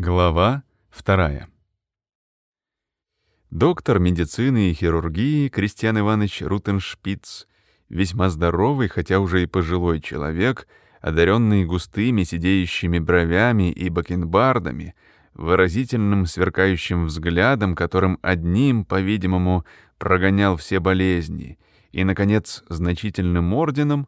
Глава вторая. Доктор медицины и хирургии Кристиан Иванович Рутеншпиц, весьма здоровый, хотя уже и пожилой человек, одаренный густыми сидеющими бровями и бакенбардами, выразительным сверкающим взглядом, которым одним, по-видимому, прогонял все болезни, и, наконец, значительным орденом,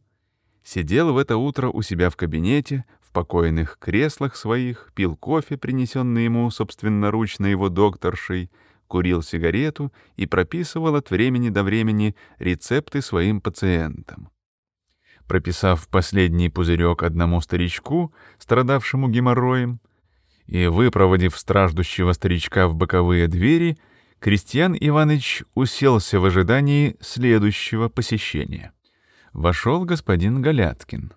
сидел в это утро у себя в кабинете, в покойных креслах своих, пил кофе, принесенный ему собственноручно его докторшей, курил сигарету и прописывал от времени до времени рецепты своим пациентам. Прописав последний пузырек одному старичку, страдавшему геморроем, и выпроводив страждущего старичка в боковые двери, Крестьян Иванович уселся в ожидании следующего посещения. Вошел господин Галяткин.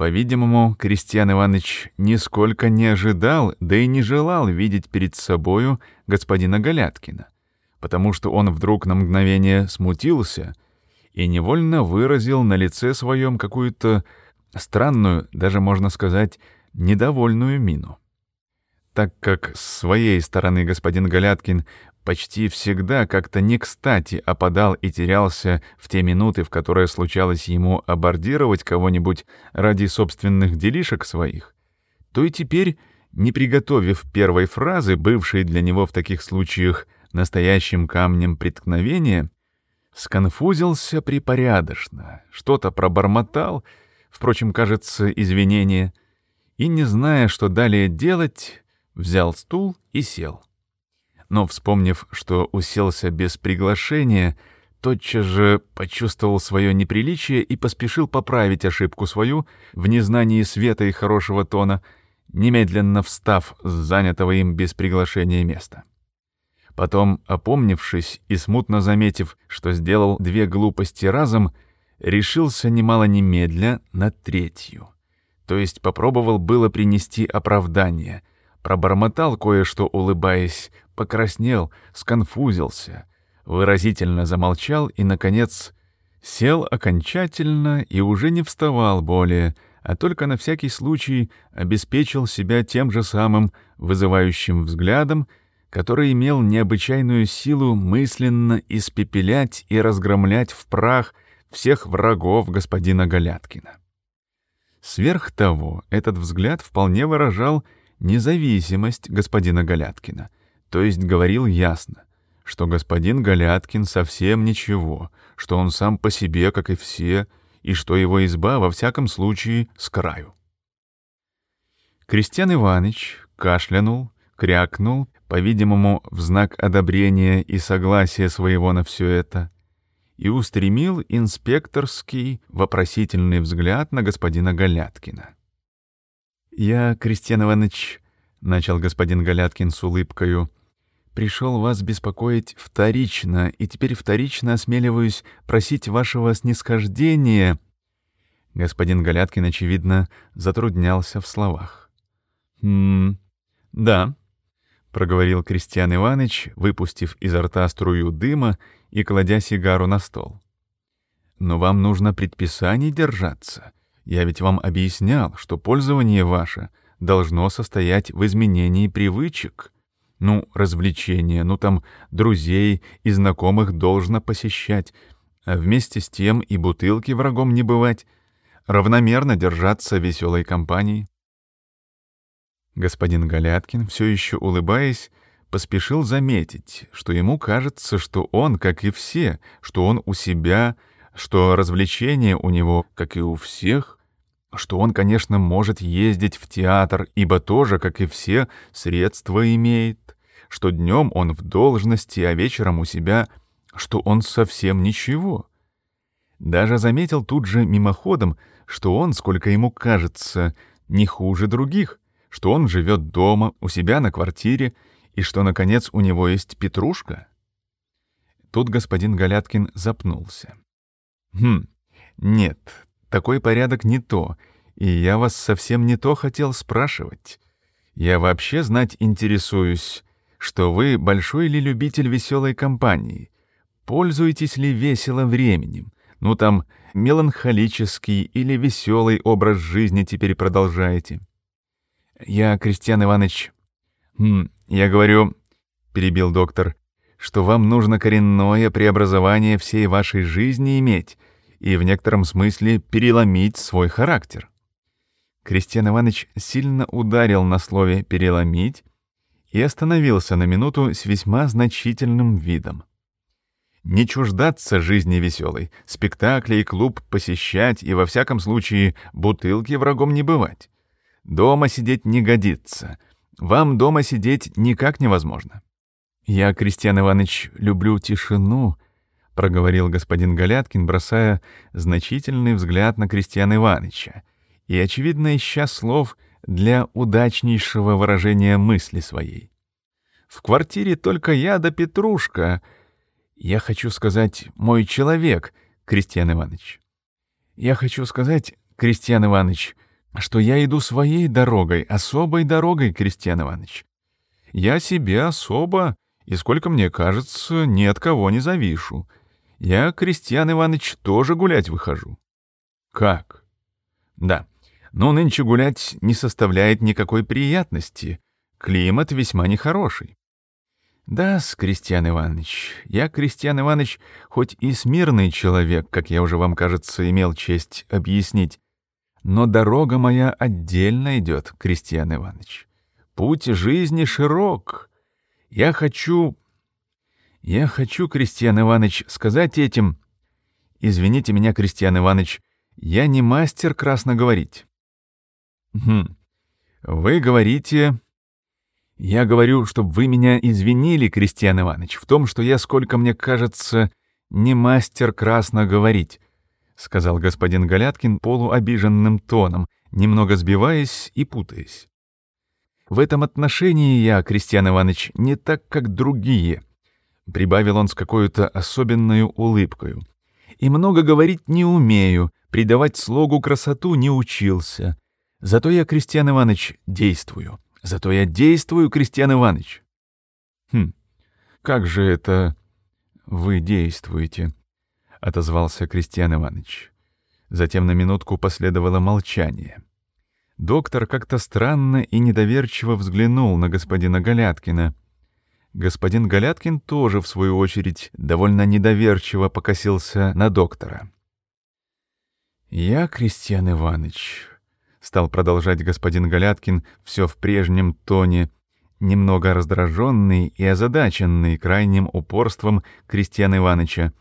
По-видимому, Кристиан Иванович нисколько не ожидал, да и не желал видеть перед собою господина Галяткина, потому что он вдруг на мгновение смутился и невольно выразил на лице своем какую-то странную, даже можно сказать, недовольную мину. Так как с своей стороны господин Галяткин почти всегда как-то не кстати опадал и терялся в те минуты, в которые случалось ему абордировать кого-нибудь ради собственных делишек своих, то и теперь, не приготовив первой фразы, бывшей для него в таких случаях настоящим камнем преткновения, сконфузился припорядочно, что-то пробормотал, впрочем, кажется, извинение, и, не зная, что далее делать, взял стул и сел но, вспомнив, что уселся без приглашения, тотчас же почувствовал свое неприличие и поспешил поправить ошибку свою в незнании света и хорошего тона, немедленно встав с занятого им без приглашения места. Потом, опомнившись и смутно заметив, что сделал две глупости разом, решился немало немедля на третью. То есть попробовал было принести оправдание, пробормотал кое-что, улыбаясь, покраснел, сконфузился, выразительно замолчал и, наконец, сел окончательно и уже не вставал более, а только на всякий случай обеспечил себя тем же самым вызывающим взглядом, который имел необычайную силу мысленно испепелять и разгромлять в прах всех врагов господина Галяткина. Сверх того, этот взгляд вполне выражал независимость господина Галяткина — то есть говорил ясно, что господин Галяткин совсем ничего, что он сам по себе, как и все, и что его изба во всяком случае с краю. Кристиан Иванович кашлянул, крякнул, по-видимому, в знак одобрения и согласия своего на все это, и устремил инспекторский вопросительный взгляд на господина Галяткина. «Я, Кристиан Иванович, — начал господин Галяткин с улыбкою, пришел вас беспокоить вторично, и теперь вторично осмеливаюсь просить вашего снисхождения». Господин Галяткин, очевидно, затруднялся в словах. «Хм, да», — проговорил Кристиан Иванович, выпустив изо рта струю дыма и кладя сигару на стол. «Но вам нужно предписаний держаться. Я ведь вам объяснял, что пользование ваше должно состоять в изменении привычек». Ну, развлечения, ну там друзей и знакомых должно посещать, а вместе с тем и бутылки врагом не бывать, равномерно держаться веселой компанией. Господин Галяткин, все еще улыбаясь, поспешил заметить, что ему кажется, что он, как и все, что он у себя, что развлечения у него, как и у всех, что он, конечно, может ездить в театр, ибо тоже, как и все, средства имеет, что днем он в должности, а вечером у себя, что он совсем ничего. Даже заметил тут же мимоходом, что он, сколько ему кажется, не хуже других, что он живет дома, у себя на квартире, и что, наконец, у него есть петрушка. Тут господин Галяткин запнулся. «Хм, нет, такой порядок не то, и я вас совсем не то хотел спрашивать. Я вообще знать интересуюсь, что вы большой ли любитель веселой компании, пользуетесь ли весело временем, ну там меланхолический или веселый образ жизни теперь продолжаете. Я, Кристиан Иванович... Хм, я говорю, — перебил доктор, — что вам нужно коренное преобразование всей вашей жизни иметь и в некотором смысле переломить свой характер. Кристиан Иванович сильно ударил на слове «переломить» и остановился на минуту с весьма значительным видом. Не чуждаться жизни веселой, спектакли и клуб посещать и, во всяком случае, бутылки врагом не бывать. Дома сидеть не годится. Вам дома сидеть никак невозможно. Я, Кристиан Иванович, люблю тишину, — проговорил господин Галяткин, бросая значительный взгляд на Кристиана Ивановича и, очевидно, ища слов для удачнейшего выражения мысли своей. «В квартире только я да Петрушка. Я хочу сказать, мой человек, Кристиан Иванович. Я хочу сказать, Кристиан Иванович, что я иду своей дорогой, особой дорогой, Кристиан Иванович. Я себе особо, и сколько мне кажется, ни от кого не завишу. Я, Кристиан Иванович, тоже гулять выхожу. Как? Да. Но нынче гулять не составляет никакой приятности. Климат весьма нехороший. Да, с Кристиан Иванович. Я, Кристиан Иванович, хоть и смирный человек, как я уже вам, кажется, имел честь объяснить, но дорога моя отдельно идет, Кристиан Иванович. Путь жизни широк. Я хочу... Я хочу, Кристиан Иванович, сказать этим... Извините меня, Кристиан Иванович, я не мастер красно говорить. Хм. Вы говорите... Я говорю, чтобы вы меня извинили, Кристиан Иванович, в том, что я, сколько мне кажется, не мастер красно говорить, сказал господин Галяткин полуобиженным тоном, немного сбиваясь и путаясь. В этом отношении я, Кристиан Иванович, не так, как другие, прибавил он с какой-то особенной улыбкой. И много говорить не умею, придавать слогу красоту не учился. Зато я, Кристиан Иванович, действую. Зато я действую, Кристиан Иванович. Хм, как же это вы действуете? Отозвался Кристиан Иванович. Затем на минутку последовало молчание. Доктор как-то странно и недоверчиво взглянул на господина Галяткина. Господин Галяткин тоже, в свою очередь, довольно недоверчиво покосился на доктора. «Я, Кристиан Иванович, стал продолжать господин Галяткин все в прежнем тоне, немного раздраженный и озадаченный крайним упорством Кристиана Ивановича.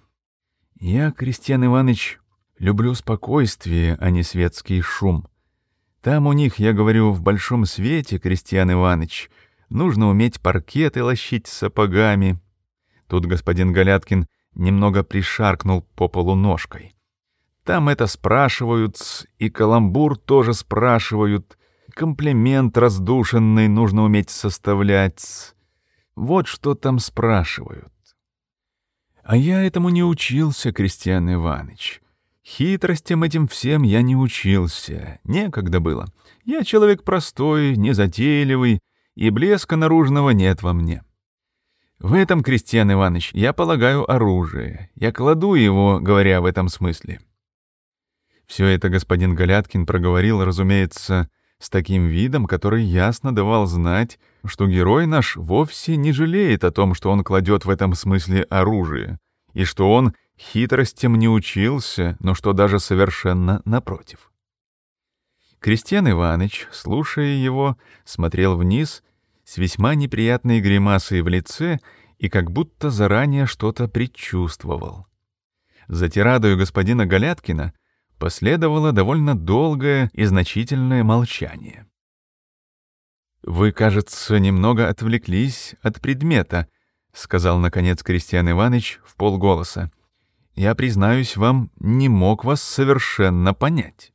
«Я, Кристиан Иванович, люблю спокойствие, а не светский шум. Там у них, я говорю, в большом свете, Кристиан Иванович, нужно уметь паркеты лощить сапогами». Тут господин Галяткин немного пришаркнул по полу ножкой. Там это спрашивают, и каламбур тоже спрашивают. Комплимент раздушенный нужно уметь составлять. Вот что там спрашивают. А я этому не учился, Кристиан Иванович. Хитростям этим всем я не учился. Некогда было. Я человек простой, незатейливый, и блеска наружного нет во мне. В этом, Кристиан Иванович, я полагаю оружие. Я кладу его, говоря в этом смысле. Все это господин Галяткин проговорил, разумеется, с таким видом, который ясно давал знать, что герой наш вовсе не жалеет о том, что он кладет в этом смысле оружие, и что он хитростям не учился, но что даже совершенно напротив. Кристиан Иванович, слушая его, смотрел вниз с весьма неприятной гримасой в лице и как будто заранее что-то предчувствовал. За тирадою господина Галяткина Последовало довольно долгое и значительное молчание. «Вы, кажется, немного отвлеклись от предмета», — сказал, наконец, Кристиан Иванович в полголоса. «Я, признаюсь вам, не мог вас совершенно понять».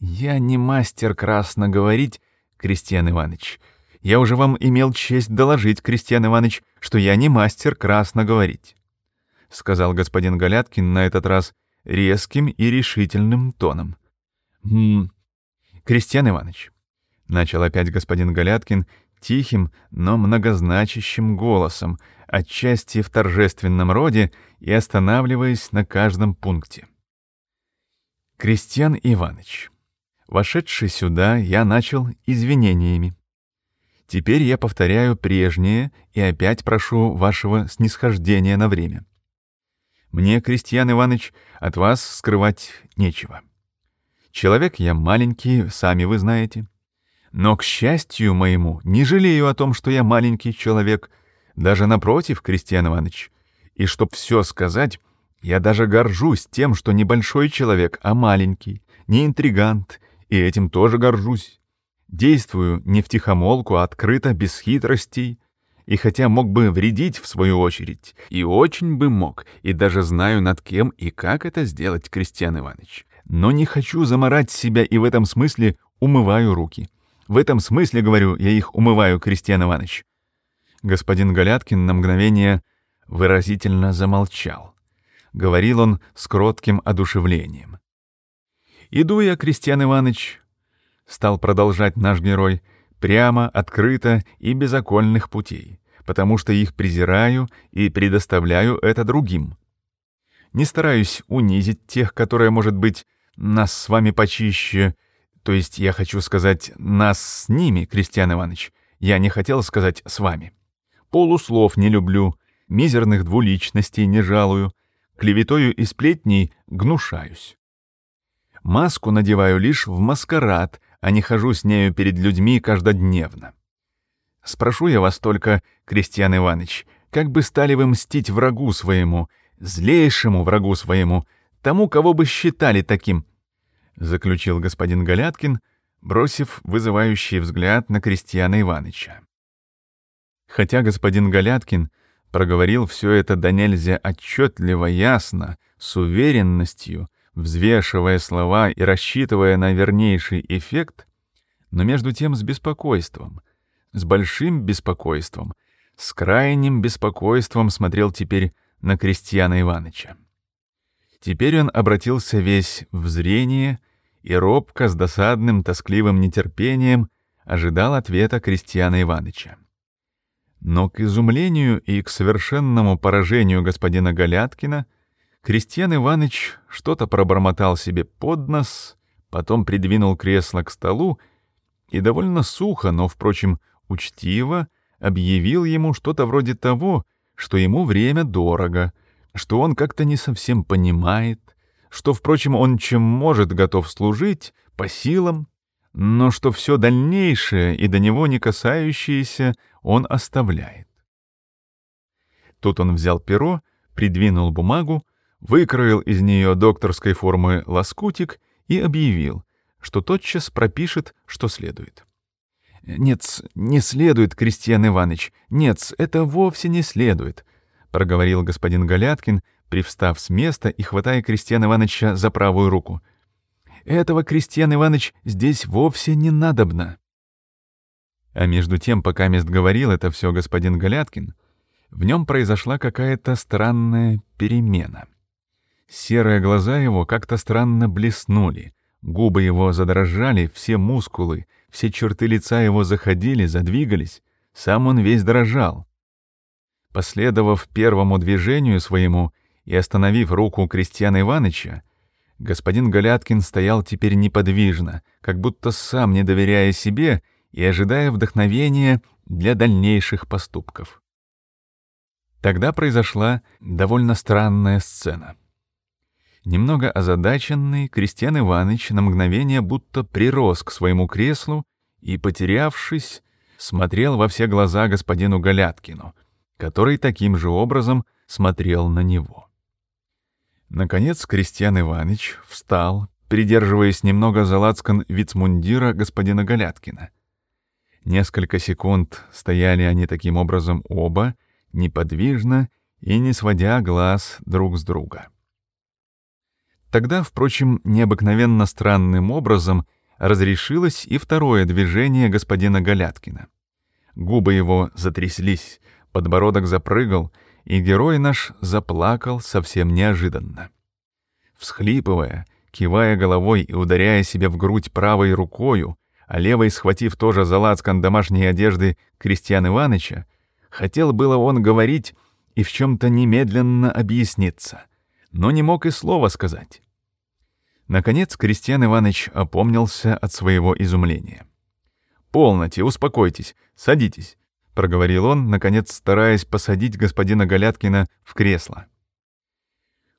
«Я не мастер красно говорить, Кристиан Иванович. Я уже вам имел честь доложить, Кристиан Иванович, что я не мастер красно говорить», — сказал господин Галяткин на этот раз резким и решительным тоном. «М -м, Кристиан Иванович», — начал опять господин Галяткин тихим, но многозначащим голосом, отчасти в торжественном роде и останавливаясь на каждом пункте. «Кристиан Иванович, Вошедший сюда, я начал извинениями. Теперь я повторяю прежнее и опять прошу вашего снисхождения на время. Мне, Крестьян Иванович, от вас скрывать нечего. Человек я маленький, сами вы знаете. Но, к счастью моему, не жалею о том, что я маленький человек, даже напротив, Крестьян Иванович. И чтоб все сказать, я даже горжусь тем, что не большой человек, а маленький, не интригант, и этим тоже горжусь. Действую не втихомолку, а открыто, без хитростей, и хотя мог бы вредить в свою очередь, и очень бы мог, и даже знаю над кем и как это сделать, Крестьян Иванович. Но не хочу заморать себя и в этом смысле умываю руки. В этом смысле, говорю, я их умываю, Крестьян Иванович. Господин Галяткин на мгновение выразительно замолчал. Говорил он с кротким одушевлением. «Иду я, Крестьян Иванович», — стал продолжать наш герой, «прямо, открыто и без окольных путей, потому что их презираю и предоставляю это другим. Не стараюсь унизить тех, которые, может быть, нас с вами почище, то есть я хочу сказать «нас с ними», Кристиан Иванович. Я не хотел сказать «с вами». Полуслов не люблю, мизерных двуличностей не жалую, клеветою и сплетней гнушаюсь. Маску надеваю лишь в маскарад, а не хожу с нею перед людьми каждодневно. Спрошу я вас только, Кристиан Иванович, как бы стали вы мстить врагу своему, злейшему врагу своему, тому, кого бы считали таким, — заключил господин Галяткин, бросив вызывающий взгляд на Крестьяна Иваныча. Хотя господин Галяткин проговорил все это до нельзя отчетливо, ясно, с уверенностью, взвешивая слова и рассчитывая на вернейший эффект, но между тем с беспокойством, с большим беспокойством, с крайним беспокойством смотрел теперь на Крестьяна Иваныча. Теперь он обратился весь в зрение и робко, с досадным, тоскливым нетерпением ожидал ответа Крестьяна Иваныча. Но к изумлению и к совершенному поражению господина Галяткина Крестьян Иваныч что-то пробормотал себе под нос, потом придвинул кресло к столу и довольно сухо, но, впрочем, учтиво объявил ему что-то вроде того, что ему время дорого, что он как-то не совсем понимает, что, впрочем, он чем может готов служить, по силам, но что все дальнейшее и до него не касающееся он оставляет. Тут он взял перо, придвинул бумагу, выкроил из нее докторской формы лоскутик и объявил, что тотчас пропишет, что следует. «Нет, не следует, Крестьян Иванович, нет, это вовсе не следует», проговорил господин Галяткин, привстав с места и хватая Крестьяна Ивановича за правую руку. «Этого, Крестьян Иванович, здесь вовсе не надобно». А между тем, пока мест говорил это все господин Галяткин, в нем произошла какая-то странная перемена. Серые глаза его как-то странно блеснули, губы его задрожали, все мускулы, все черты лица его заходили, задвигались, сам он весь дрожал. Последовав первому движению своему и остановив руку Крестьяна Ивановича, господин Галяткин стоял теперь неподвижно, как будто сам не доверяя себе и ожидая вдохновения для дальнейших поступков. Тогда произошла довольно странная сцена. Немного озадаченный, Крестьян Иванович на мгновение будто прирос к своему креслу и, потерявшись, смотрел во все глаза господину Галяткину, который таким же образом смотрел на него. Наконец Кристиан Иванович встал, придерживаясь немного за лацкан вицмундира господина Галяткина. Несколько секунд стояли они таким образом оба, неподвижно и не сводя глаз друг с друга. Тогда, впрочем, необыкновенно странным образом разрешилось и второе движение господина Галяткина. Губы его затряслись, подбородок запрыгал, и герой наш заплакал совсем неожиданно. Всхлипывая, кивая головой и ударяя себя в грудь правой рукою, а левой схватив тоже за лацкан домашней одежды Крестьян Иваныча, хотел было он говорить и в чем-то немедленно объясниться, но не мог и слова сказать. Наконец Кристиан Иванович опомнился от своего изумления. «Полноте, успокойтесь, садитесь», — проговорил он, наконец стараясь посадить господина Галяткина в кресло.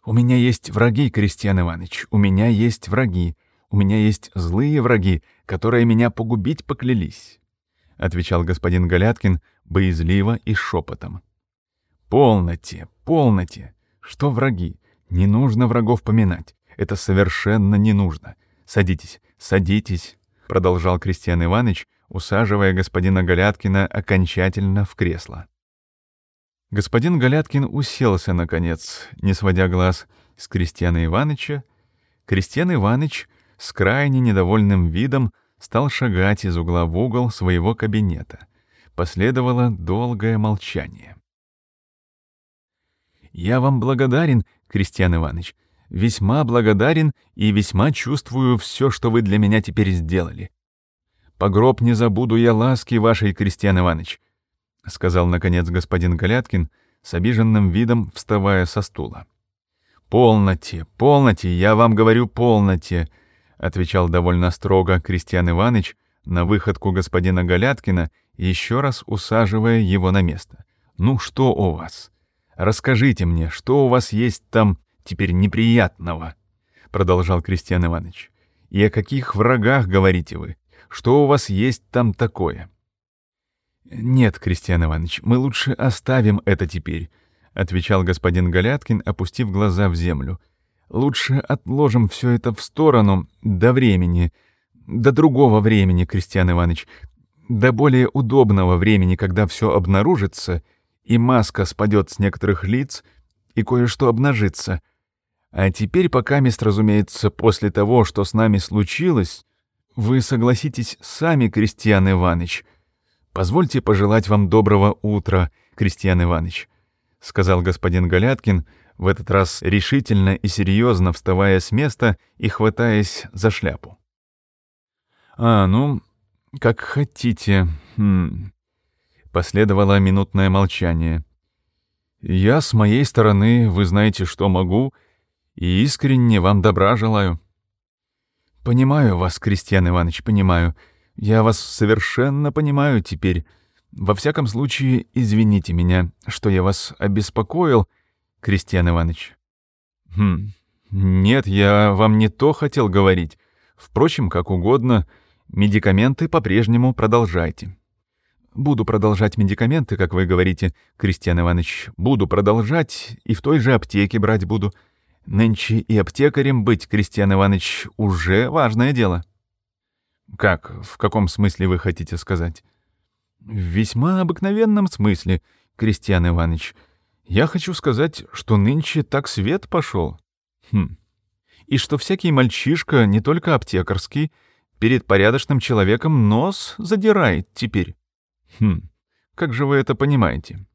«У меня есть враги, Кристиан Иванович, у меня есть враги, у меня есть злые враги, которые меня погубить поклялись», — отвечал господин Галяткин боязливо и шепотом. «Полноте, полноте! Что враги? Не нужно врагов поминать. Это совершенно не нужно. Садитесь, садитесь», — продолжал Кристиан Иванович, усаживая господина Галяткина окончательно в кресло. Господин Галяткин уселся, наконец, не сводя глаз с Кристиана Ивановича. Кристиан Иванович с крайне недовольным видом стал шагать из угла в угол своего кабинета. Последовало долгое молчание. «Я вам благодарен, Кристиан Иванович, весьма благодарен и весьма чувствую все, что вы для меня теперь сделали. По гроб не забуду я ласки вашей, Кристиан Иванович», — сказал, наконец, господин Галяткин с обиженным видом, вставая со стула. «Полноте, полноте, я вам говорю, полноте», — отвечал довольно строго Кристиан Иванович на выходку господина Галяткина, еще раз усаживая его на место. «Ну что у вас? Расскажите мне, что у вас есть там теперь неприятного?» — продолжал Кристиан Иванович. «И о каких врагах говорите вы? Что у вас есть там такое?» «Нет, Кристиан Иванович, мы лучше оставим это теперь», — отвечал господин Галяткин, опустив глаза в землю. «Лучше отложим все это в сторону до времени, до другого времени, Кристиан Иванович, до более удобного времени, когда все обнаружится, и маска спадет с некоторых лиц, и кое-что обнажится. А теперь, пока мест, разумеется, после того, что с нами случилось, вы согласитесь сами, Кристиан Иванович. Позвольте пожелать вам доброго утра, Кристиан Иванович, сказал господин Галяткин, в этот раз решительно и серьезно вставая с места и хватаясь за шляпу. А, ну, как хотите. Хм. Последовало минутное молчание. Я с моей стороны, вы знаете, что могу, и искренне вам добра желаю. «Понимаю вас, Кристиан Иванович, понимаю. Я вас совершенно понимаю теперь. Во всяком случае, извините меня, что я вас обеспокоил, Кристиан Иванович». «Хм, нет, я вам не то хотел говорить. Впрочем, как угодно, медикаменты по-прежнему продолжайте». «Буду продолжать медикаменты, как вы говорите, Кристиан Иванович. Буду продолжать и в той же аптеке брать буду». Нынче и аптекарем быть, Кристиан Иванович, уже важное дело. Как, в каком смысле вы хотите сказать? В весьма обыкновенном смысле, Кристиан Иванович. Я хочу сказать, что нынче так свет пошел. Хм. И что всякий мальчишка, не только аптекарский, перед порядочным человеком нос задирает теперь. Хм. Как же вы это понимаете?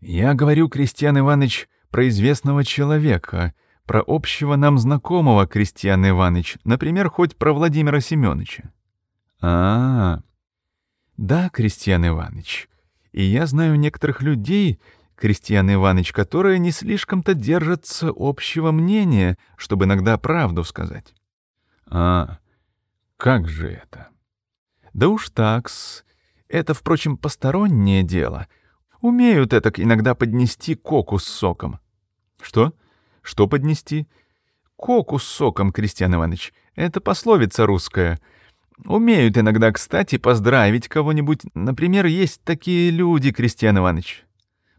Я говорю, Кристиан Иванович, про известного человека, про общего нам знакомого Кристиан Иванович, например, хоть про Владимира Семеновича. А, -а, а Да, Кристиан Иванович. И я знаю некоторых людей, Кристиан Иванович, которые не слишком-то держатся общего мнения, чтобы иногда правду сказать. А, как же это? Да уж такс. Это, впрочем, постороннее дело. Умеют это иногда поднести коку с соком. Что? Что поднести? Коку с соком, Кристиан Иванович. Это пословица русская. Умеют иногда, кстати, поздравить кого-нибудь. Например, есть такие люди, Кристиан Иванович.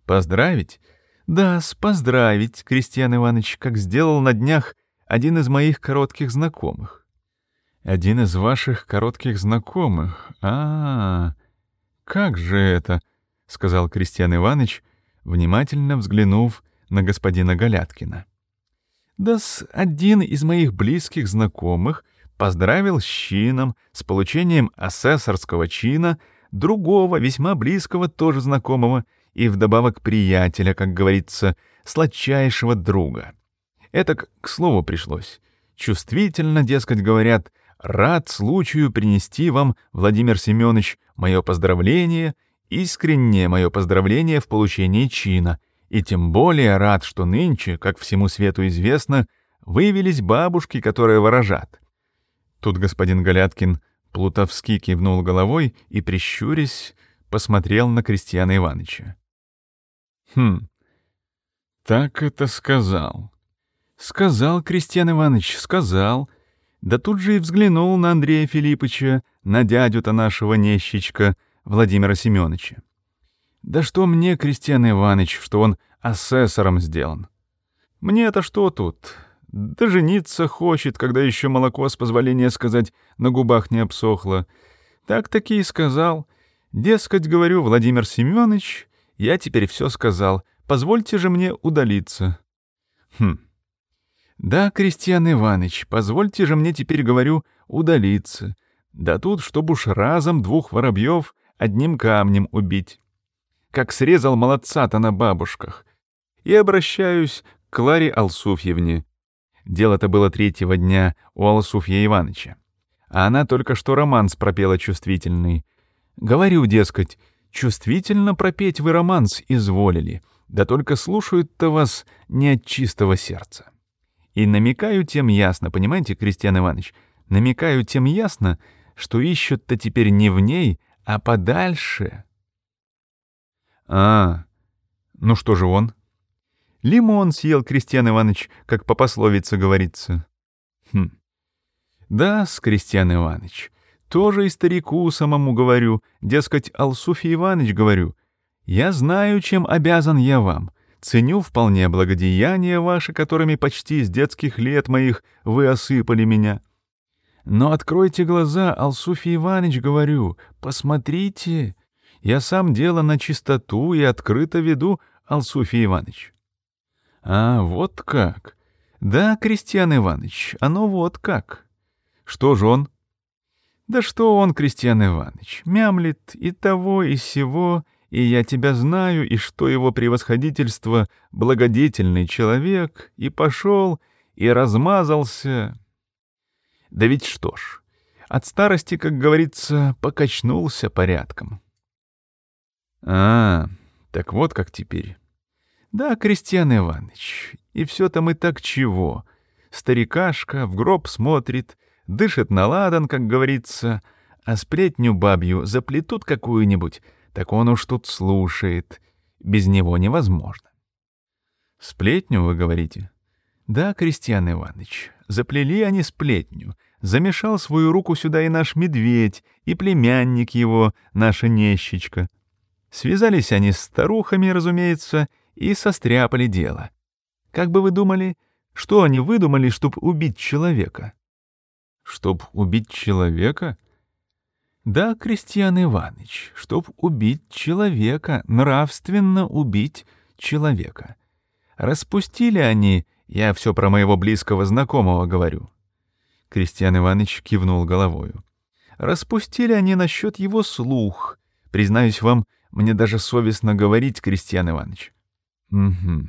Поздравить? Да, поздравить, Кристиан Иванович, как сделал на днях один из моих коротких знакомых. Один из ваших коротких знакомых? А, -а, -а. как же это? — сказал Кристиан Иванович, внимательно взглянув на господина Галяткина. Да-с, один из моих близких знакомых поздравил с чином, с получением асессорского чина, другого, весьма близкого, тоже знакомого, и вдобавок приятеля, как говорится, сладчайшего друга. Это к слову пришлось. Чувствительно, дескать, говорят, рад случаю принести вам, Владимир Семенович, мое поздравление, искреннее мое поздравление в получении чина — и тем более рад, что нынче, как всему свету известно, выявились бабушки, которые ворожат. Тут господин Галяткин плутовски кивнул головой и, прищурясь, посмотрел на Крестьяна Ивановича. «Хм, так это сказал». «Сказал, Крестьян Иванович, сказал». Да тут же и взглянул на Андрея Филипповича, на дядю-то нашего нещичка, Владимира Семеновича. Да что мне, Крестьян Иванович, что он асессором сделан? Мне-то что тут? Да жениться хочет, когда еще молоко, с позволения сказать, на губах не обсохло. Так-таки и сказал. Дескать, говорю, Владимир Семенович, я теперь все сказал. Позвольте же мне удалиться. Хм. Да, Крестьян Иванович, позвольте же мне теперь, говорю, удалиться. Да тут, чтоб уж разом двух воробьев одним камнем убить. Как срезал молодца-то на бабушках. И обращаюсь к Кларе Алсуфьевне. Дело-то было третьего дня у Алсуфья Ивановича. А она только что романс пропела чувствительный. Говорю, дескать, чувствительно пропеть вы романс изволили, да только слушают-то вас не от чистого сердца. И намекаю тем ясно, понимаете, Кристиан Иванович, намекаю тем ясно, что ищут-то теперь не в ней, а подальше. А, ну что же он? Лимон съел Кристиан Иванович, как по пословице говорится. Хм. Да, с Кристиан Иванович, тоже и старику самому говорю, дескать, Алсуфий Иванович говорю, я знаю, чем обязан я вам, ценю вполне благодеяния ваши, которыми почти с детских лет моих вы осыпали меня. Но откройте глаза, Алсуфий Иванович, говорю, посмотрите, я сам дело на чистоту и открыто веду, Алсуфий Иванович. А, вот как. Да, Кристиан Иванович, оно вот как. Что же он? Да что он, Кристиан Иванович, мямлит и того, и сего, и я тебя знаю, и что его превосходительство — благодетельный человек, и пошел, и размазался. Да ведь что ж, от старости, как говорится, покачнулся порядком. А, так вот как теперь. Да, Кристиан Иванович, и все там и так чего. Старикашка в гроб смотрит, дышит на ладан, как говорится, а сплетню бабью заплетут какую-нибудь, так он уж тут слушает. Без него невозможно. Сплетню, вы говорите? Да, Кристиан Иванович, заплели они сплетню. Замешал свою руку сюда и наш медведь, и племянник его, наша нещечка. Связались они с старухами, разумеется, и состряпали дело. Как бы вы думали, что они выдумали, чтобы убить человека? Чтоб убить человека? Да, Кристиан Иванович, чтоб убить человека, нравственно убить человека. Распустили они, я все про моего близкого знакомого говорю. Кристиан Иванович кивнул головою. Распустили они насчет его слух. Признаюсь вам, мне даже совестно говорить, Кристиан Иванович. Угу.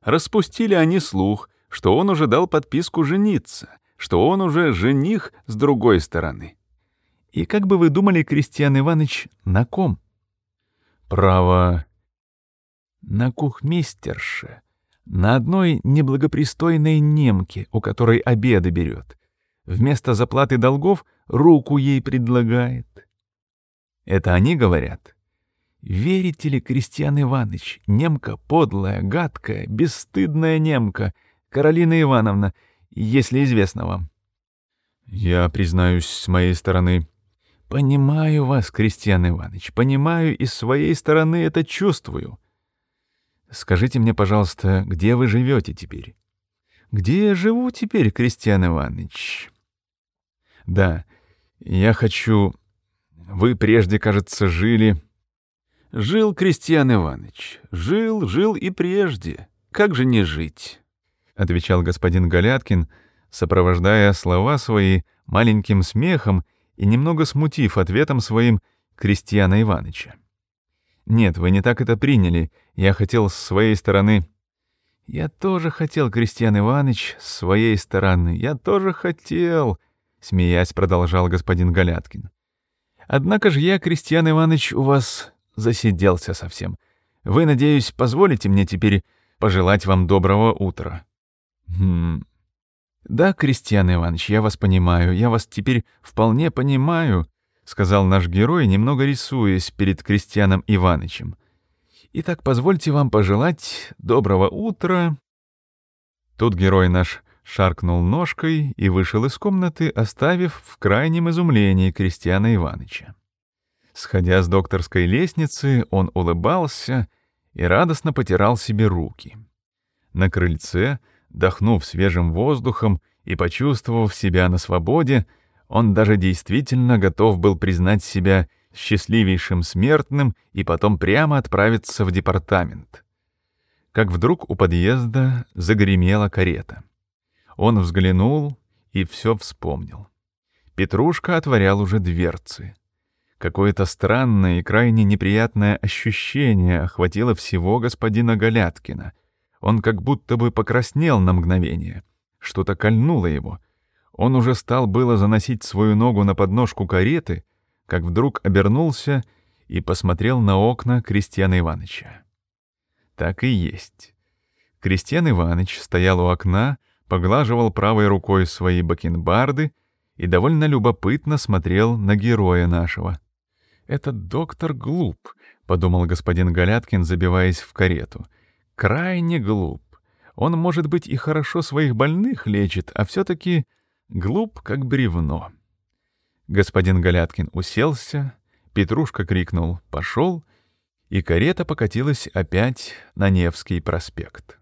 Распустили они слух, что он уже дал подписку жениться, что он уже жених с другой стороны. И как бы вы думали, Кристиан Иванович, на ком? Право, на кухмистерше, на одной неблагопристойной немке, у которой обеды берет. Вместо заплаты долгов руку ей предлагает. Это они говорят? Верите ли, Кристиан Иванович, немка подлая, гадкая, бесстыдная немка, Каролина Ивановна, если известно вам? Я признаюсь с моей стороны. Понимаю вас, Кристиан Иванович, понимаю и с своей стороны это чувствую. Скажите мне, пожалуйста, где вы живете теперь? Где я живу теперь, Кристиан Иванович? Да, я хочу... Вы прежде, кажется, жили... Жил Кристиан Иванович, жил, жил и прежде. Как же не жить? Отвечал господин Галяткин, сопровождая слова свои маленьким смехом и немного смутив ответом своим Кристиана Ивановича. Нет, вы не так это приняли. Я хотел с своей стороны... Я тоже хотел, Кристиан Иванович, с своей стороны. Я тоже хотел, смеясь, продолжал господин Галяткин. Однако же я, Кристиан Иванович, у вас засиделся совсем. Вы, надеюсь, позволите мне теперь пожелать вам доброго утра. Хм. Да, Кристиан Иванович, я вас понимаю, я вас теперь вполне понимаю, сказал наш герой, немного рисуясь перед Кристианом Ивановичем. Итак, позвольте вам пожелать доброго утра. Тут герой наш шаркнул ножкой и вышел из комнаты, оставив в крайнем изумлении Кристиана Ивановича. Сходя с докторской лестницы, он улыбался и радостно потирал себе руки. На крыльце, дохнув свежим воздухом и почувствовав себя на свободе, он даже действительно готов был признать себя счастливейшим смертным и потом прямо отправиться в департамент. Как вдруг у подъезда загремела карета. Он взглянул и все вспомнил. Петрушка отворял уже дверцы. Какое-то странное и крайне неприятное ощущение охватило всего господина Галяткина. Он как будто бы покраснел на мгновение. Что-то кольнуло его. Он уже стал было заносить свою ногу на подножку кареты, как вдруг обернулся и посмотрел на окна Крестьяна Ивановича. Так и есть. Крестьян Иванович стоял у окна, поглаживал правой рукой свои бакенбарды и довольно любопытно смотрел на героя нашего. «Этот доктор глуп», — подумал господин Галяткин, забиваясь в карету. «Крайне глуп. Он, может быть, и хорошо своих больных лечит, а все-таки глуп, как бревно». Господин Галяткин уселся, Петрушка крикнул «Пошел!» и карета покатилась опять на Невский проспект.